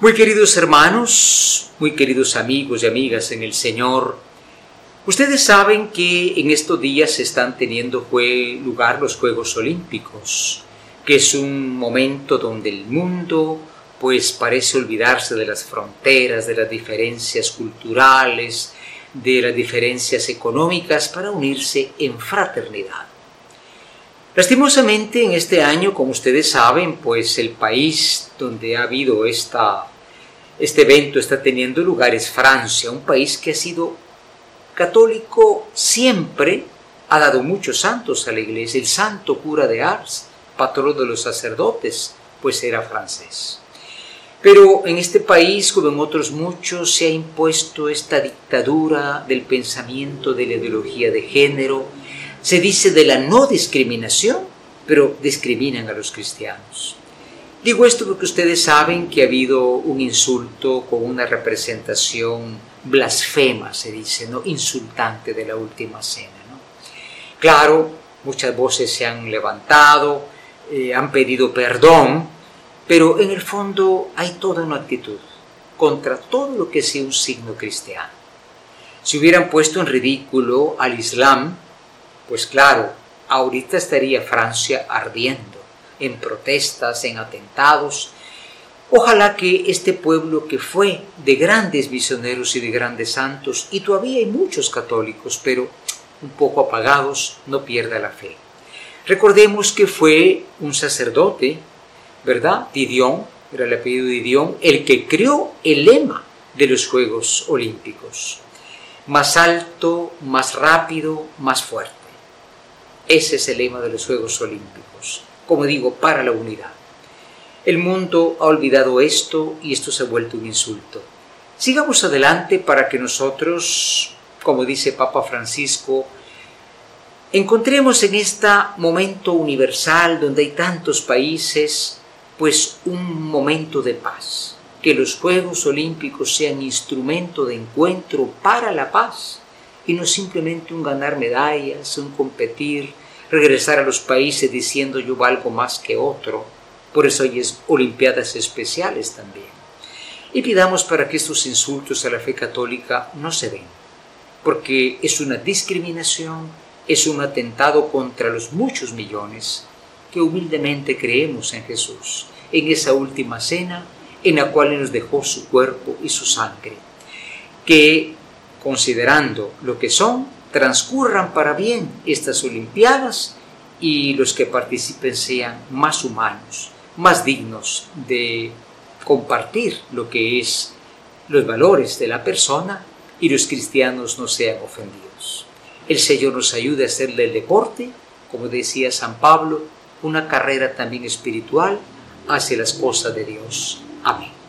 Muy queridos hermanos, muy queridos amigos y amigas en el Señor, ustedes saben que en estos días se están teniendo lugar los Juegos Olímpicos, que es un momento donde el mundo pues parece olvidarse de las fronteras, de las diferencias culturales, de las diferencias económicas para unirse en fraternidad. Lastimosamente en este año, como ustedes saben, pues el país donde ha habido esta, este evento está teniendo lugar es Francia, un país que ha sido católico siempre, ha dado muchos santos a la iglesia. El santo cura de Ars, patrón de los sacerdotes, pues era francés. Pero en este país, como en otros muchos, se ha impuesto esta dictadura del pensamiento de la ideología de género, se dice de la no discriminación, pero discriminan a los cristianos. Digo esto porque ustedes saben que ha habido un insulto con una representación blasfema, se dice, ¿no? insultante de la última cena. ¿no? Claro, muchas voces se han levantado, eh, han pedido perdón, pero en el fondo hay toda una actitud contra todo lo que sea un signo cristiano. Si hubieran puesto en ridículo al Islam, pues claro, ahorita estaría Francia ardiendo en protestas, en atentados. Ojalá que este pueblo que fue de grandes misioneros y de grandes santos, y todavía hay muchos católicos, pero un poco apagados, no pierda la fe. Recordemos que fue un sacerdote, ¿verdad? Didion, era el apellido Didion, el que creó el lema de los Juegos Olímpicos. Más alto, más rápido, más fuerte. Ese es el lema de los Juegos Olímpicos, como digo, para la unidad. El mundo ha olvidado esto y esto se ha vuelto un insulto. Sigamos adelante para que nosotros, como dice Papa Francisco, encontremos en este momento universal donde hay tantos países, pues un momento de paz. Que los Juegos Olímpicos sean instrumento de encuentro para la paz y no simplemente un ganar medallas, un competir, regresar a los países diciendo yo valgo más que otro. Por eso hay Olimpiadas especiales también. Y pidamos para que estos insultos a la fe católica no se den, porque es una discriminación, es un atentado contra los muchos millones que humildemente creemos en Jesús, en esa última cena en la cual nos dejó su cuerpo y su sangre, que considerando lo que son, transcurran para bien estas Olimpiadas y los que participen sean más humanos, más dignos de compartir lo que es los valores de la persona y los cristianos no sean ofendidos. El Señor nos ayude a hacer del deporte, como decía San Pablo, una carrera también espiritual hacia las cosas de Dios. Amén.